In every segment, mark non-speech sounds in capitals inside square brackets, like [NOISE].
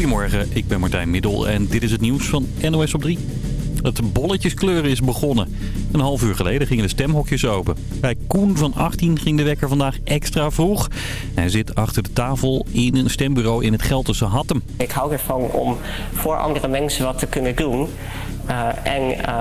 Goedemorgen, ik ben Martijn Middel en dit is het nieuws van NOS op 3. Het bolletjeskleuren is begonnen. Een half uur geleden gingen de stemhokjes open. Bij Koen van 18 ging de wekker vandaag extra vroeg. Hij zit achter de tafel in een stembureau in het Gelderse Hattem. Ik hou ervan om voor andere mensen wat te kunnen doen. Uh, en uh,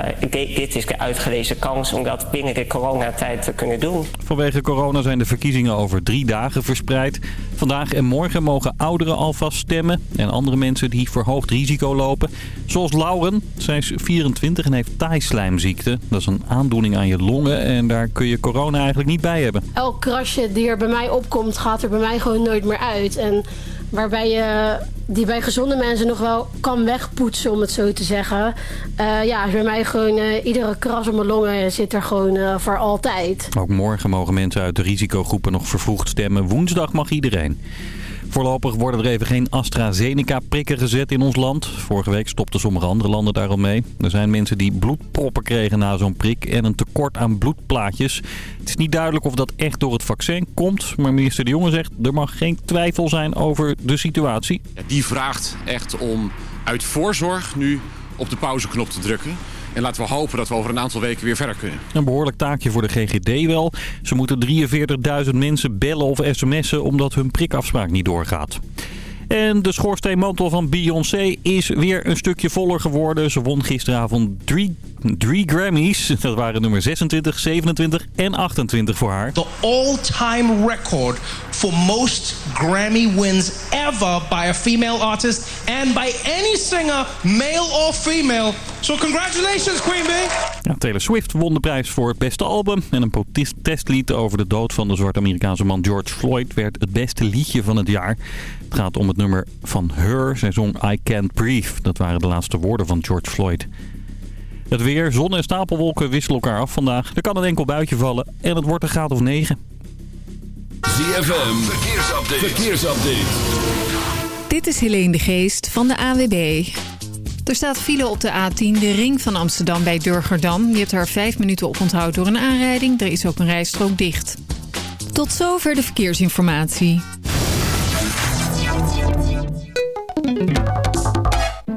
dit is de uitgelezen kans om dat binnen de coronatijd te kunnen doen. Vanwege corona zijn de verkiezingen over drie dagen verspreid. Vandaag en morgen mogen ouderen alvast stemmen. En andere mensen die verhoogd risico lopen. Zoals Lauren. Zij is 24 en heeft taaislijmziekte. Dat is een aandoening aan je longen. En daar kun je corona eigenlijk niet bij hebben. Elk krasje die er bij mij opkomt gaat er bij mij gewoon nooit meer uit. En waarbij je die bij gezonde mensen nog wel kan wegpoetsen, om het zo te zeggen. Uh, ja, bij mij gewoon uh, iedere kras op mijn longen zit er gewoon uh, voor altijd. Ook morgen mogen mensen uit de risicogroepen nog vervroegd stemmen. Woensdag mag iedereen. Voorlopig worden er even geen AstraZeneca-prikken gezet in ons land. Vorige week stopten sommige andere landen daar al mee. Er zijn mensen die bloedproppen kregen na zo'n prik en een tekort aan bloedplaatjes. Het is niet duidelijk of dat echt door het vaccin komt. Maar minister De Jonge zegt er mag geen twijfel zijn over de situatie. Die vraagt echt om uit voorzorg nu op de pauzeknop te drukken. En laten we hopen dat we over een aantal weken weer verder kunnen. Een behoorlijk taakje voor de GGD wel. Ze moeten 43.000 mensen bellen of sms'en omdat hun prikafspraak niet doorgaat. En de schoorsteenmantel van Beyoncé is weer een stukje voller geworden. Ze won gisteravond drie, drie Grammys. [LAUGHS] Dat waren nummer 26, 27 en 28 voor haar. The all-time record for most Grammy wins ever by a female artist and by any singer, male or female. So congratulations Queen Bee! Ja, Taylor Swift won de prijs voor het beste album. En een protestlied over de dood van de zwarte Amerikaanse man George Floyd werd het beste liedje van het jaar. Het gaat om het nummer van Her. Zij zong I Can't Breathe. Dat waren de laatste woorden van George Floyd. Het weer, zon en stapelwolken wisselen elkaar af vandaag. Er kan een enkel buitje vallen en het wordt een graad of 9. ZFM, verkeersupdate. verkeersupdate. Dit is Helene de Geest van de AWB. Er staat file op de A10, de ring van Amsterdam bij Durgerdam. Je hebt er vijf minuten op onthoud door een aanrijding. Er is ook een rijstrook dicht. Tot zover de verkeersinformatie.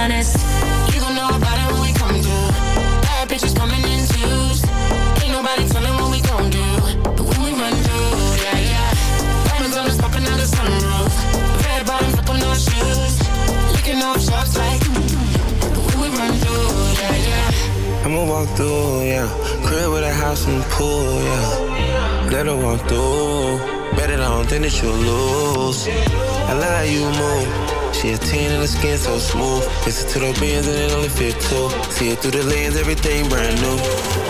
honest. You gon' know about it when we come through. Bad bitches coming in twos. Ain't nobody telling what we gon' do. But when we run through, yeah, yeah. Diamonds popping out the sunroof. Red bottoms up shoes. Licking like. When we run through, yeah, yeah. I'ma walk through, yeah. Crib with a house and pool, yeah. Let her walk through. Bet it on, think that you'll lose. I love how you move she a 10 and the skin so smooth. Listen to those bands and it only fit two. See it through the lens, everything brand new.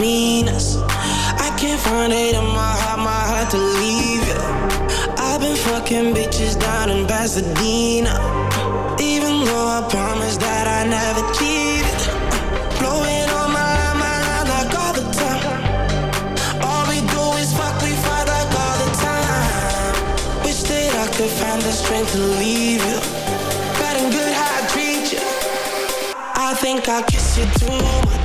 Between us. I can't find it in my heart, my heart to leave you. I've been fucking bitches down in Pasadena. Even though I promised that I never cheated. Blowing on my line, my line like all the time. All we do is fuck, we fight like all the time. Wish that I could find the strength to leave you. And good how I treat you. I think I kiss you too much.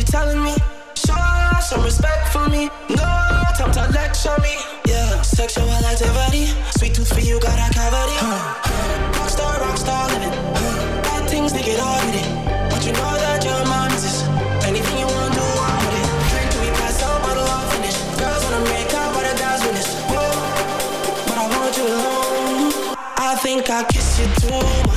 You telling me? Show some respect for me. No time to lecture me. Yeah, sexual activity. Sweet tooth for you, got a cavity. Huh. Rockstar, rockstar living. Huh. Bad things, they get hard with it. But you know that you're my missus. Anything you want, to do, Drink till we pass out, bottle unfinished. Girls wanna make out, but the guys win this. But I'm with it. Drink till we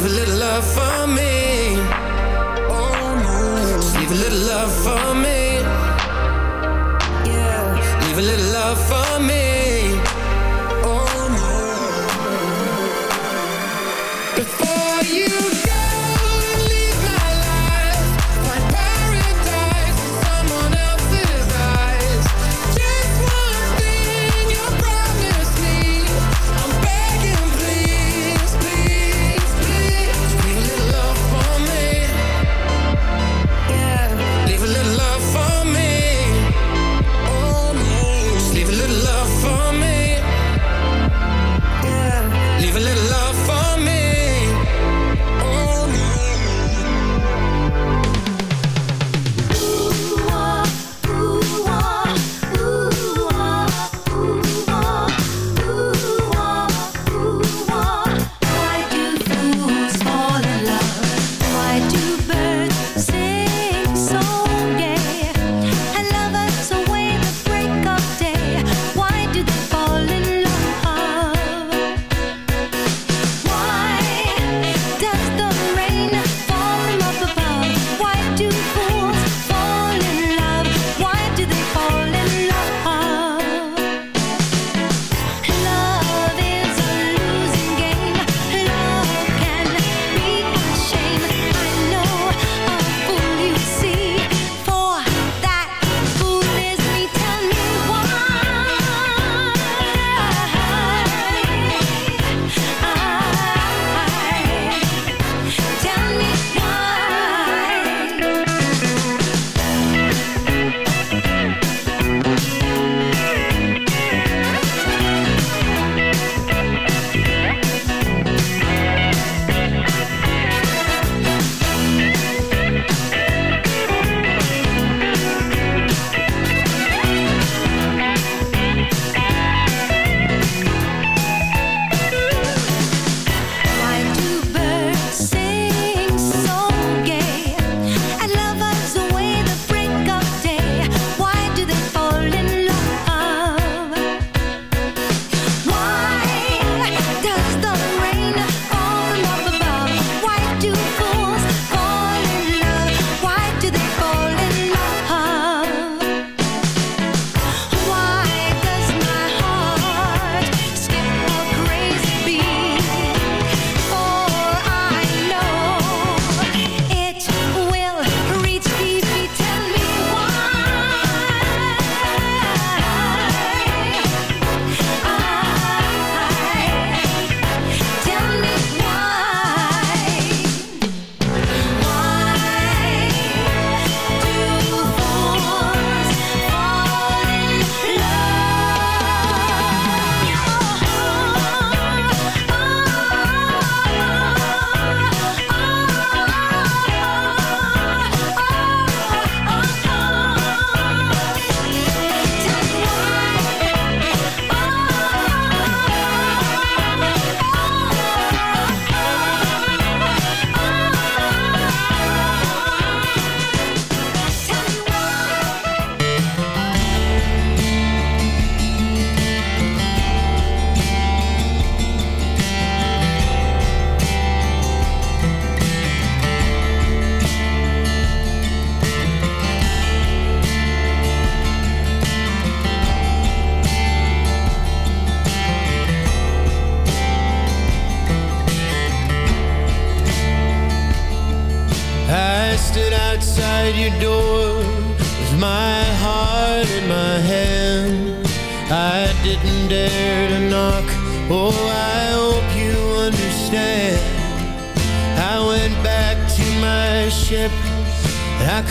leave a little love for me. Oh no. Just leave a little love for me. Yeah. Leave a little love for me.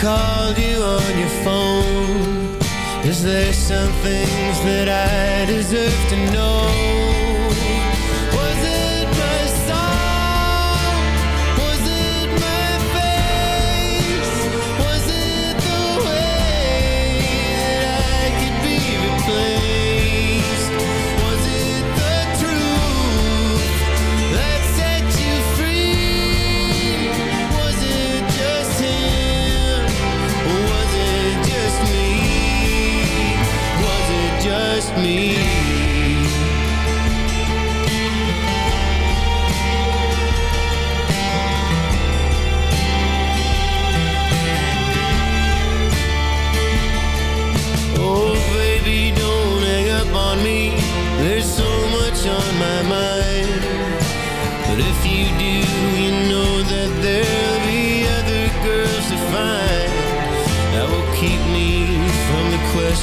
Called you on your phone. Is there some things that I deserve to know?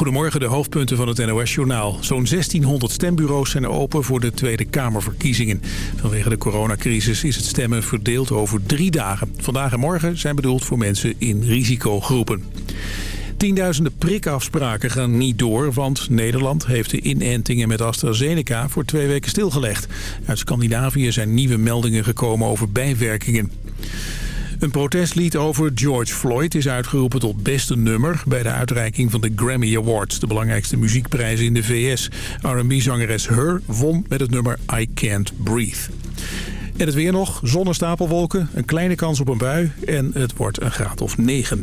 Goedemorgen, de hoofdpunten van het NOS-journaal. Zo'n 1600 stembureaus zijn open voor de Tweede Kamerverkiezingen. Vanwege de coronacrisis is het stemmen verdeeld over drie dagen. Vandaag en morgen zijn bedoeld voor mensen in risicogroepen. Tienduizenden prikafspraken gaan niet door, want Nederland heeft de inentingen met AstraZeneca voor twee weken stilgelegd. Uit Scandinavië zijn nieuwe meldingen gekomen over bijwerkingen. Een protestlied over George Floyd is uitgeroepen tot beste nummer... bij de uitreiking van de Grammy Awards, de belangrijkste muziekprijzen in de VS. R&B-zangeres Her won met het nummer I Can't Breathe. En het weer nog, zonnestapelwolken, een kleine kans op een bui... en het wordt een graad of 9.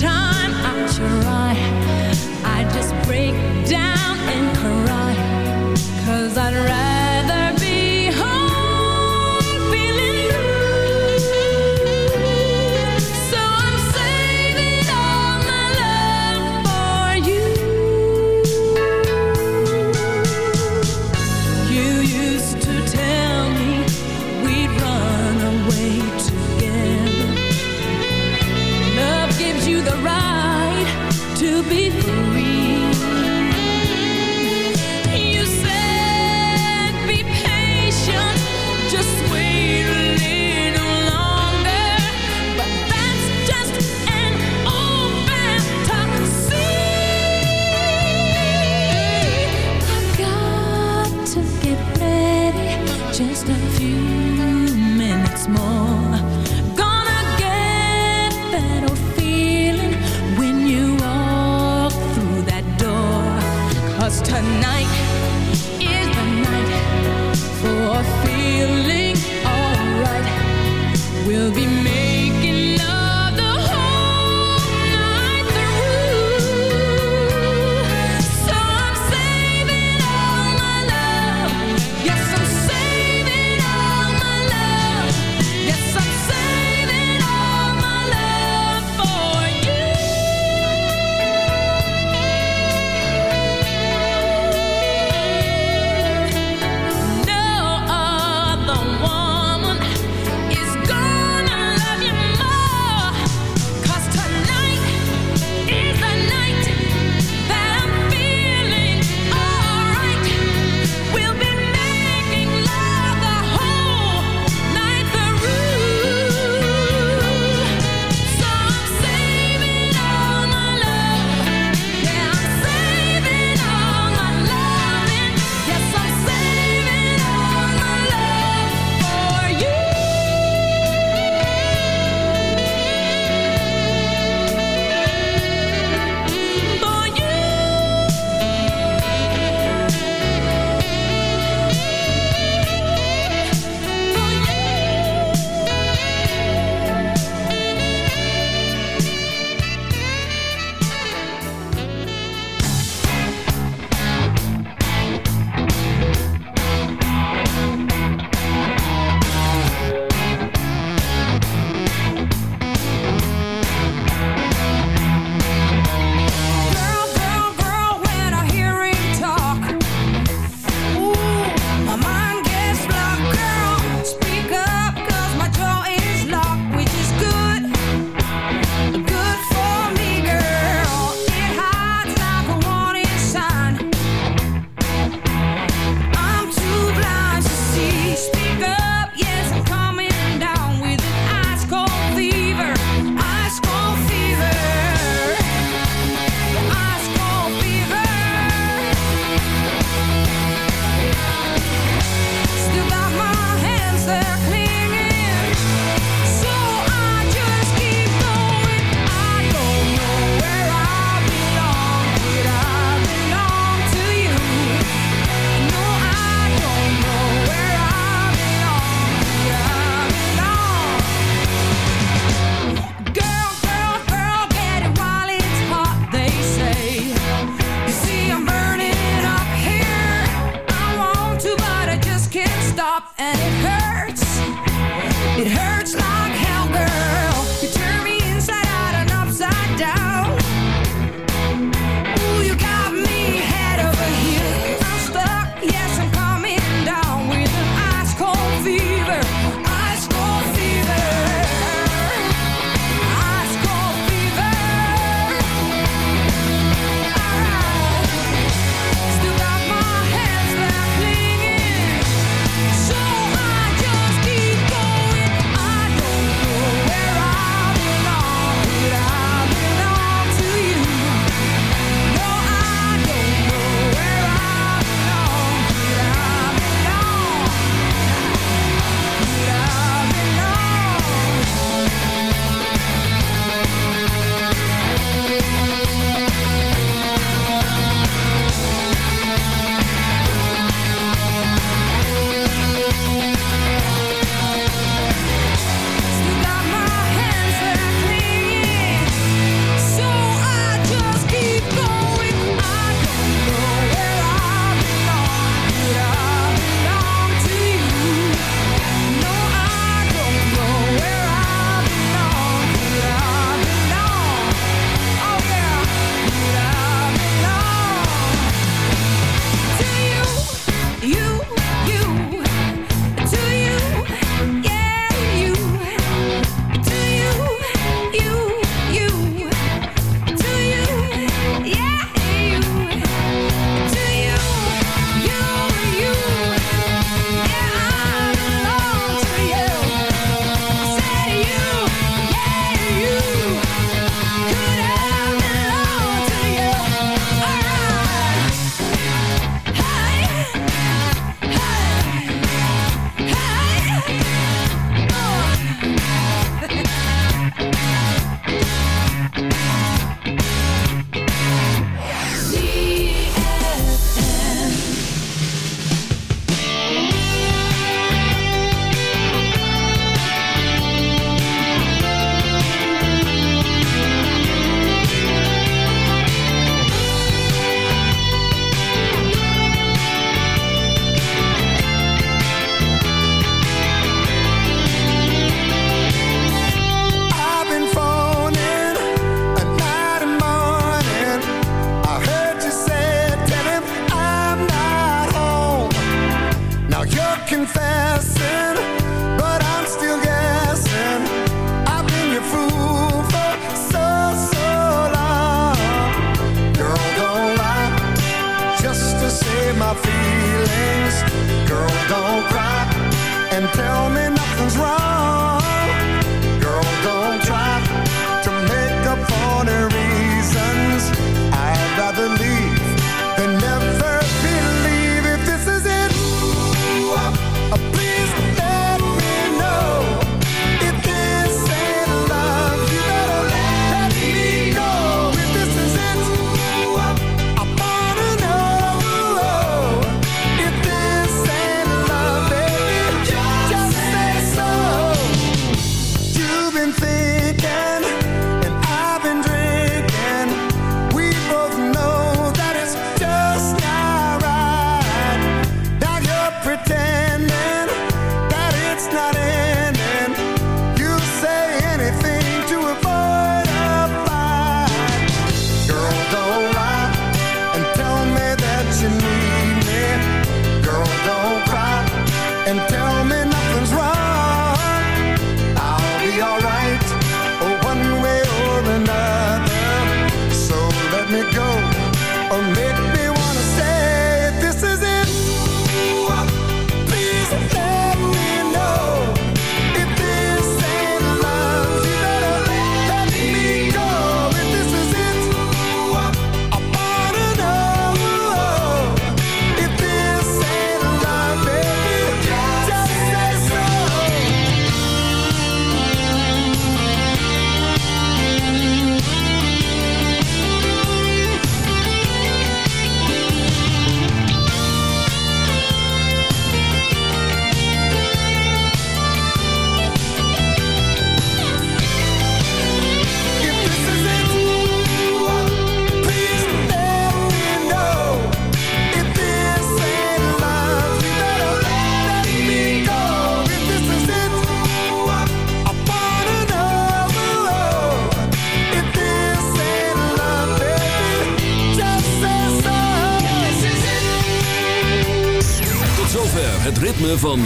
Time